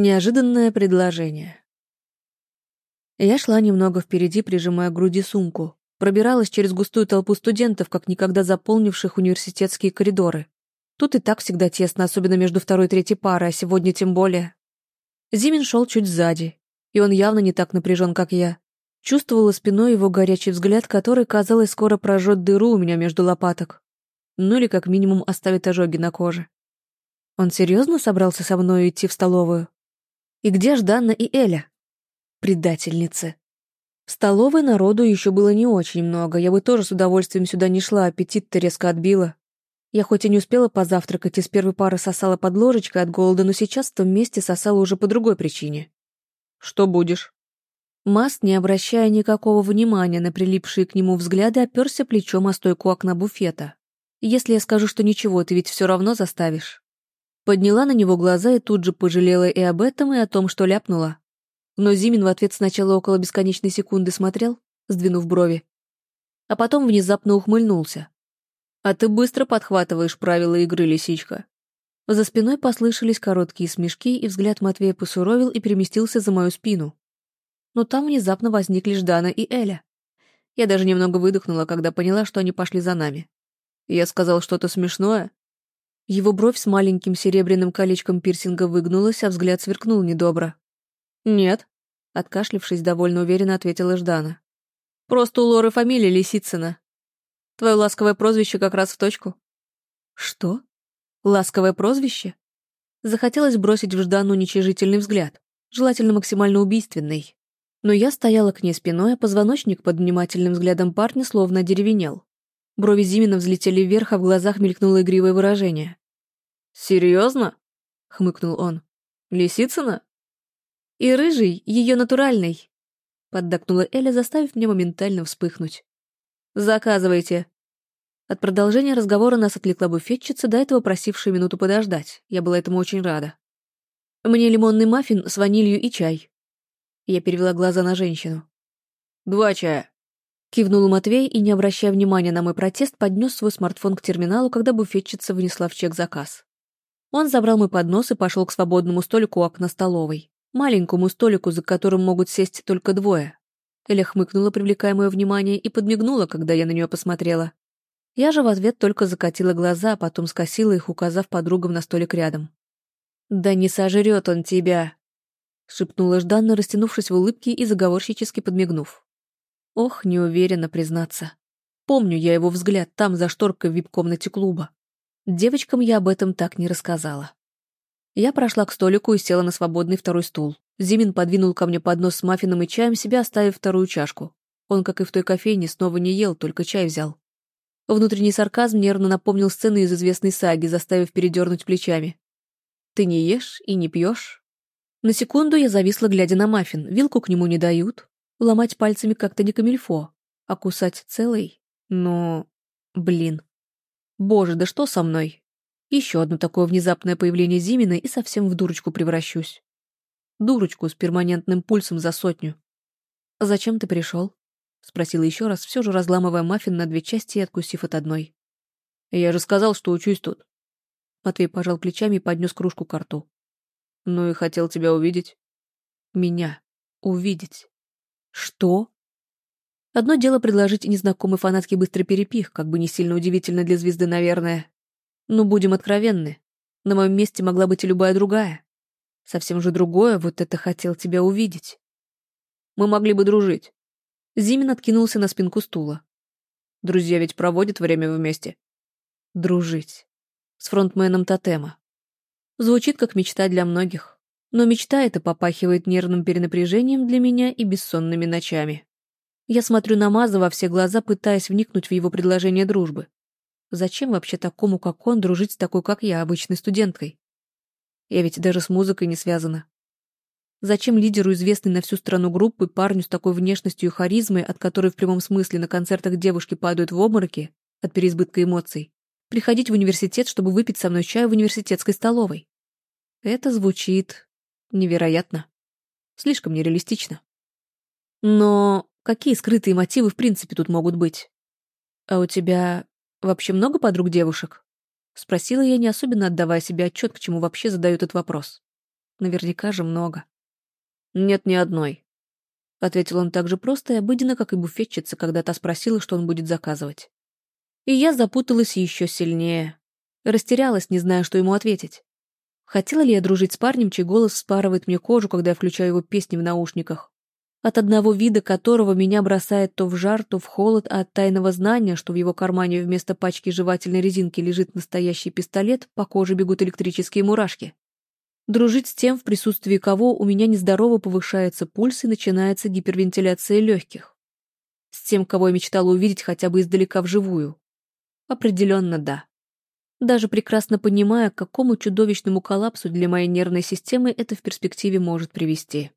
Неожиданное предложение. Я шла немного впереди, прижимая к груди сумку. Пробиралась через густую толпу студентов, как никогда заполнивших университетские коридоры. Тут и так всегда тесно, особенно между второй и третьей парой, а сегодня тем более. Зимин шел чуть сзади, и он явно не так напряжен, как я. Чувствовала спиной его горячий взгляд, который, казалось, скоро прожжет дыру у меня между лопаток. Ну или как минимум оставит ожоги на коже. Он серьезно собрался со мной идти в столовую? И где Жданна и Эля? Предательницы. В столовой народу еще было не очень много, я бы тоже с удовольствием сюда не шла, аппетит-то резко отбила. Я хоть и не успела позавтракать, из первой пары сосала под ложечкой от голода, но сейчас в том месте сосала уже по другой причине. «Что будешь?» Маст, не обращая никакого внимания на прилипшие к нему взгляды, оперся плечом о стойку окна буфета. «Если я скажу, что ничего, ты ведь все равно заставишь». Подняла на него глаза и тут же пожалела и об этом, и о том, что ляпнула. Но Зимин в ответ сначала около бесконечной секунды смотрел, сдвинув брови, а потом внезапно ухмыльнулся. «А ты быстро подхватываешь правила игры, лисичка». За спиной послышались короткие смешки, и взгляд Матвея посуровил и переместился за мою спину. Но там внезапно возникли Ждана и Эля. Я даже немного выдохнула, когда поняла, что они пошли за нами. Я сказал что-то смешное, его бровь с маленьким серебряным колечком пирсинга выгнулась, а взгляд сверкнул недобро. «Нет», — откашлившись, довольно уверенно ответила Ждана. «Просто у Лоры фамилия Лисицына. Твое ласковое прозвище как раз в точку». «Что? Ласковое прозвище?» Захотелось бросить в Ждану уничижительный взгляд, желательно максимально убийственный. Но я стояла к ней спиной, а позвоночник под внимательным взглядом парня словно деревенел. Брови Зимина взлетели вверх, а в глазах мелькнуло игривое выражение. «Серьезно?» — хмыкнул он. «Лисицына?» «И рыжий, ее натуральный», — поддакнула Эля, заставив меня моментально вспыхнуть. «Заказывайте». От продолжения разговора нас отвлекла буфетчица, до этого просившая минуту подождать. Я была этому очень рада. «Мне лимонный маффин с ванилью и чай». Я перевела глаза на женщину. «Два чая», Кивнул Матвей и, не обращая внимания на мой протест, поднес свой смартфон к терминалу, когда буфетчица внесла в чек заказ. Он забрал мой поднос и пошел к свободному столику у окна столовой. Маленькому столику, за которым могут сесть только двое. Эля хмыкнула, привлекая мое внимание, и подмигнула, когда я на нее посмотрела. Я же в ответ только закатила глаза, а потом скосила их, указав подругам на столик рядом. «Да не сожрет он тебя!» — шепнула Жданна, растянувшись в улыбке и заговорщически подмигнув. Ох, не уверена признаться. Помню я его взгляд там, за шторкой в вип-комнате клуба. Девочкам я об этом так не рассказала. Я прошла к столику и села на свободный второй стул. Зимин подвинул ко мне поднос с маффином и чаем, себя оставив вторую чашку. Он, как и в той кофейне, снова не ел, только чай взял. Внутренний сарказм нервно напомнил сцены из известной саги, заставив передернуть плечами. «Ты не ешь и не пьешь?» На секунду я зависла, глядя на маффин. Вилку к нему не дают. Ломать пальцами как-то не камильфо. А кусать целый? Но... Блин. Боже, да что со мной? Еще одно такое внезапное появление Зимина и совсем в дурочку превращусь. Дурочку с перманентным пульсом за сотню. «Зачем ты пришел?» — спросила еще раз, все же разламывая маффин на две части и откусив от одной. «Я же сказал, что учусь тут». Матвей пожал плечами и поднес кружку к рту. «Ну и хотел тебя увидеть». «Меня. Увидеть. Что?» Одно дело предложить незнакомый фанатский быстрый перепих, как бы не сильно удивительно для звезды, наверное. Но будем откровенны. На моем месте могла быть и любая другая. Совсем же другое, вот это хотел тебя увидеть. Мы могли бы дружить. Зимин откинулся на спинку стула. Друзья ведь проводят время вместе. Дружить. С фронтменом тотема. Звучит как мечта для многих. Но мечта эта попахивает нервным перенапряжением для меня и бессонными ночами. Я смотрю на Маза во все глаза, пытаясь вникнуть в его предложение дружбы. Зачем вообще такому, как он, дружить с такой, как я, обычной студенткой? Я ведь даже с музыкой не связана. Зачем лидеру известной на всю страну группы, парню с такой внешностью и харизмой, от которой в прямом смысле на концертах девушки падают в обмороки от переизбытка эмоций, приходить в университет, чтобы выпить со мной чай в университетской столовой? Это звучит невероятно. Слишком нереалистично. Но Какие скрытые мотивы в принципе тут могут быть? А у тебя вообще много подруг девушек? Спросила я, не особенно отдавая себе отчет, к чему вообще задаю этот вопрос. Наверняка же много. «Нет ни одной», — ответил он так же просто и обыденно, как и буфетчица, когда та спросила, что он будет заказывать. И я запуталась еще сильнее. Растерялась, не зная, что ему ответить. Хотела ли я дружить с парнем, чей голос спарывает мне кожу, когда я включаю его песни в наушниках? От одного вида которого меня бросает то в жар, то в холод, а от тайного знания, что в его кармане вместо пачки жевательной резинки лежит настоящий пистолет, по коже бегут электрические мурашки. Дружить с тем, в присутствии кого у меня нездорово повышается пульс и начинается гипервентиляция легких. С тем, кого я мечтала увидеть хотя бы издалека вживую. Определенно да. Даже прекрасно понимая, к какому чудовищному коллапсу для моей нервной системы это в перспективе может привести.